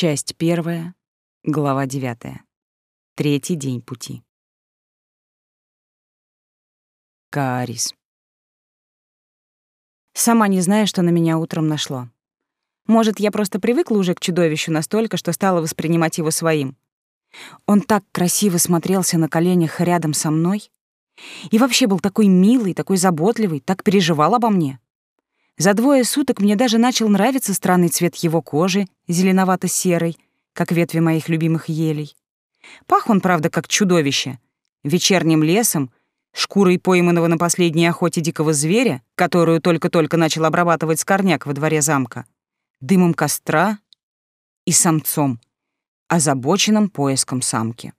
Часть первая, глава девятая. Третий день пути. Каарис. Сама не знаю, что на меня утром нашло. Может, я просто привыкла уже к чудовищу настолько, что стала воспринимать его своим. Он так красиво смотрелся на коленях рядом со мной. И вообще был такой милый, такой заботливый, так переживал обо мне. За двое суток мне даже начал нравиться странный цвет его кожи, зеленовато-серый, как ветви моих любимых елей. Пах он, правда, как чудовище. Вечерним лесом, шкурой пойманного на последней охоте дикого зверя, которую только-только начал обрабатывать скорняк во дворе замка, дымом костра и самцом, озабоченным поиском самки.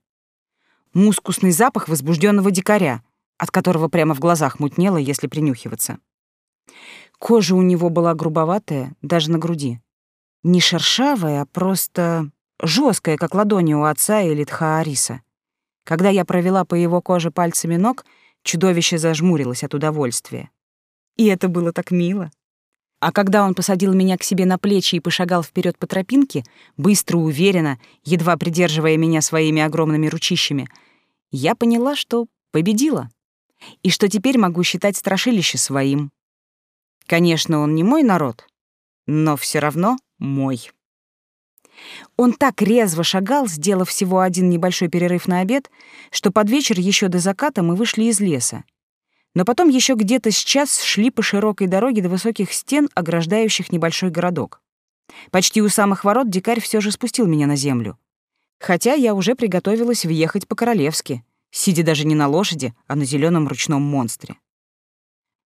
Мускусный запах возбужденного дикаря, от которого прямо в глазах мутнело, если принюхиваться. Кожа у него была грубоватая, даже на груди. Не шершавая, а просто жесткая, как ладони у отца или Тхаариса. Когда я провела по его коже пальцами ног, чудовище зажмурилось от удовольствия. И это было так мило. А когда он посадил меня к себе на плечи и пошагал вперед по тропинке, быстро, уверенно, едва придерживая меня своими огромными ручищами, я поняла, что победила. И что теперь могу считать страшилище своим. Конечно, он не мой народ, но все равно мой. Он так резво шагал, сделав всего один небольшой перерыв на обед, что под вечер еще до заката мы вышли из леса. Но потом еще где-то с час шли по широкой дороге до высоких стен, ограждающих небольшой городок. Почти у самых ворот дикарь все же спустил меня на землю. Хотя я уже приготовилась въехать по-королевски, сидя даже не на лошади, а на зеленом ручном монстре.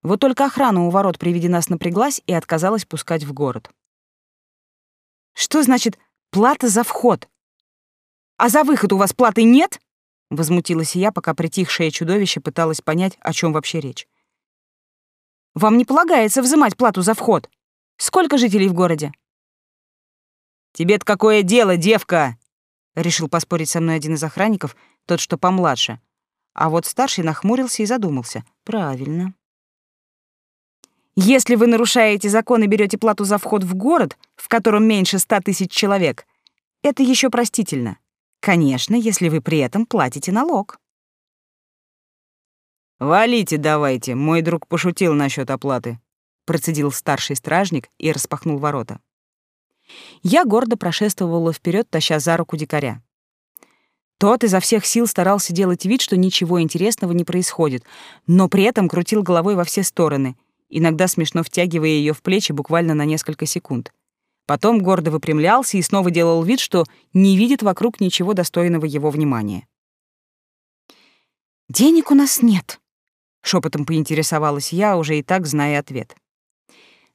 Вот только охрана у ворот при виде нас напряглась и отказалась пускать в город. «Что значит плата за вход? А за выход у вас платы нет?» Возмутилась я, пока притихшее чудовище пыталось понять, о чем вообще речь. «Вам не полагается взимать плату за вход. Сколько жителей в городе?» «Тебе-то какое дело, девка?» Решил поспорить со мной один из охранников, тот, что помладше. А вот старший нахмурился и задумался. «Правильно. Если вы нарушаете закон и берете плату за вход в город, в котором меньше ста тысяч человек, это еще простительно. Конечно, если вы при этом платите налог. «Валите давайте, мой друг пошутил насчет оплаты», процедил старший стражник и распахнул ворота. Я гордо прошествовала вперед, таща за руку дикаря. Тот изо всех сил старался делать вид, что ничего интересного не происходит, но при этом крутил головой во все стороны — иногда смешно втягивая ее в плечи буквально на несколько секунд. Потом гордо выпрямлялся и снова делал вид, что не видит вокруг ничего достойного его внимания. «Денег у нас нет», — шепотом поинтересовалась я, уже и так зная ответ.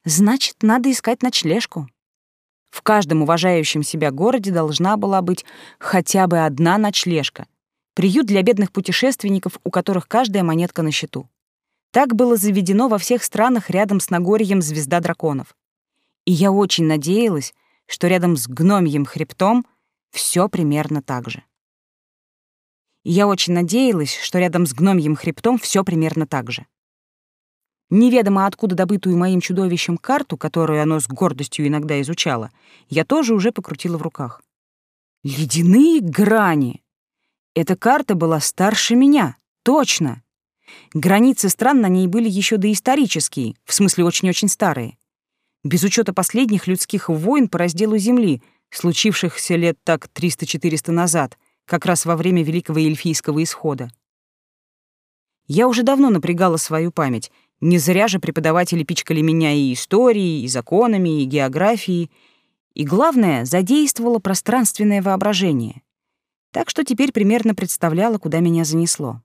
«Значит, надо искать ночлежку». В каждом уважающем себя городе должна была быть хотя бы одна ночлежка, приют для бедных путешественников, у которых каждая монетка на счету. Так было заведено во всех странах рядом с Нагорьем звезда драконов. И я очень надеялась, что рядом с гномьим хребтом все примерно так же. И я очень надеялась, что рядом с гномьим хребтом все примерно так же. Неведомо откуда добытую моим чудовищем карту, которую оно с гордостью иногда изучало, я тоже уже покрутила в руках. Ледяные грани! Эта карта была старше меня, точно. Границы стран на ней были еще доисторические, в смысле очень-очень старые. Без учета последних людских войн по разделу земли, случившихся лет так 300-400 назад, как раз во время Великого Эльфийского исхода. Я уже давно напрягала свою память. Не зря же преподаватели пичкали меня и историей, и законами, и географией. И главное, задействовала пространственное воображение. Так что теперь примерно представляла, куда меня занесло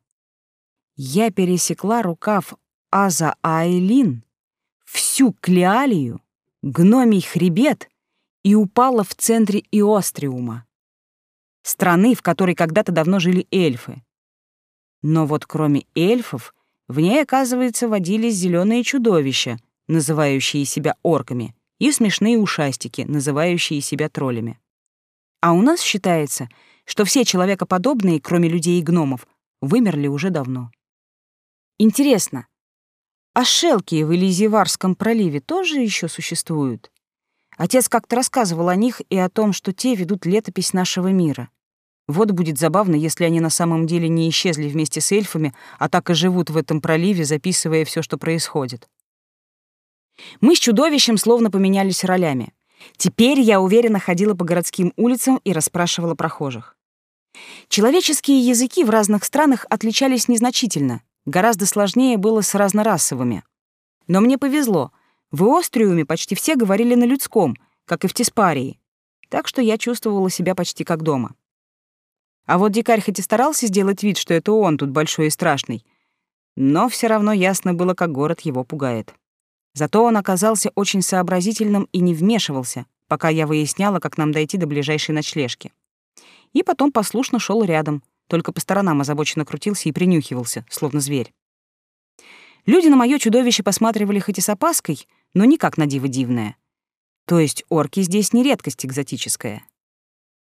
я пересекла рукав Аза Айлин, всю Клеалию, гномий хребет и упала в центре Иостриума, страны, в которой когда-то давно жили эльфы. Но вот кроме эльфов, в ней, оказывается, водились зеленые чудовища, называющие себя орками, и смешные ушастики, называющие себя троллями. А у нас считается, что все человекоподобные, кроме людей и гномов, вымерли уже давно. Интересно, а шелки в Элизиварском проливе тоже еще существуют? Отец как-то рассказывал о них и о том, что те ведут летопись нашего мира. Вот будет забавно, если они на самом деле не исчезли вместе с эльфами, а так и живут в этом проливе, записывая все, что происходит. Мы с чудовищем словно поменялись ролями. Теперь я уверенно ходила по городским улицам и расспрашивала прохожих. Человеческие языки в разных странах отличались незначительно. Гораздо сложнее было с разнорасовыми. Но мне повезло. В Иостриуме почти все говорили на людском, как и в Тиспарии. Так что я чувствовала себя почти как дома. А вот дикарь хоть и старался сделать вид, что это он тут большой и страшный, но все равно ясно было, как город его пугает. Зато он оказался очень сообразительным и не вмешивался, пока я выясняла, как нам дойти до ближайшей ночлежки. И потом послушно шел рядом, только по сторонам озабоченно крутился и принюхивался, словно зверь. Люди на мое чудовище посматривали хоть и с опаской, но никак на диво дивное. То есть орки здесь не редкость экзотическая.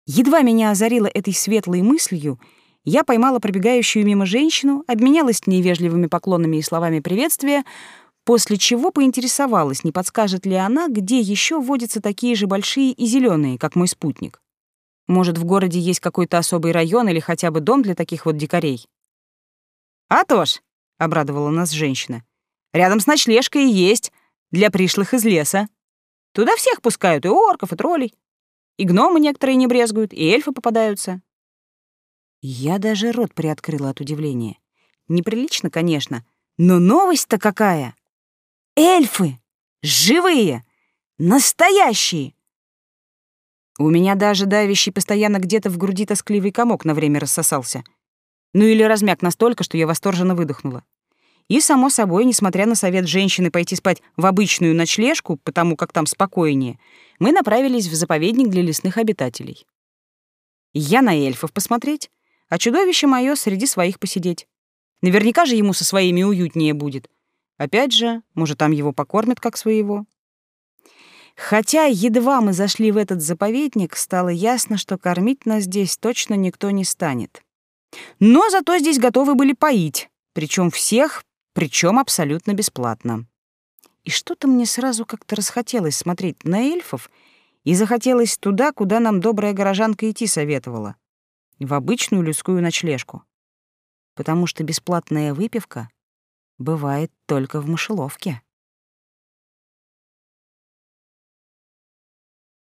Едва меня озарило этой светлой мыслью, я поймала пробегающую мимо женщину, обменялась с ней вежливыми поклонами и словами приветствия, после чего поинтересовалась, не подскажет ли она, где еще водятся такие же большие и зеленые, как мой спутник. Может, в городе есть какой-то особый район или хотя бы дом для таких вот дикарей? «А то ж!» — обрадовала нас женщина. «Рядом с ночлежкой есть, для пришлых из леса. Туда всех пускают, и орков, и троллей. И гномы некоторые не брезгуют, и эльфы попадаются». Я даже рот приоткрыла от удивления. Неприлично, конечно, но новость-то какая! Эльфы! Живые! Настоящие! У меня даже давящий постоянно где-то в груди тоскливый комок на время рассосался. Ну или размяк настолько, что я восторженно выдохнула. И, само собой, несмотря на совет женщины пойти спать в обычную ночлежку, потому как там спокойнее, мы направились в заповедник для лесных обитателей. Я на эльфов посмотреть, а чудовище мое среди своих посидеть. Наверняка же ему со своими уютнее будет. Опять же, может, там его покормят как своего. Хотя едва мы зашли в этот заповедник, стало ясно, что кормить нас здесь точно никто не станет. Но зато здесь готовы были поить, причем всех, причем абсолютно бесплатно. И что-то мне сразу как-то расхотелось смотреть на эльфов, и захотелось туда, куда нам добрая горожанка идти советовала, в обычную людскую ночлежку. Потому что бесплатная выпивка бывает только в мышеловке.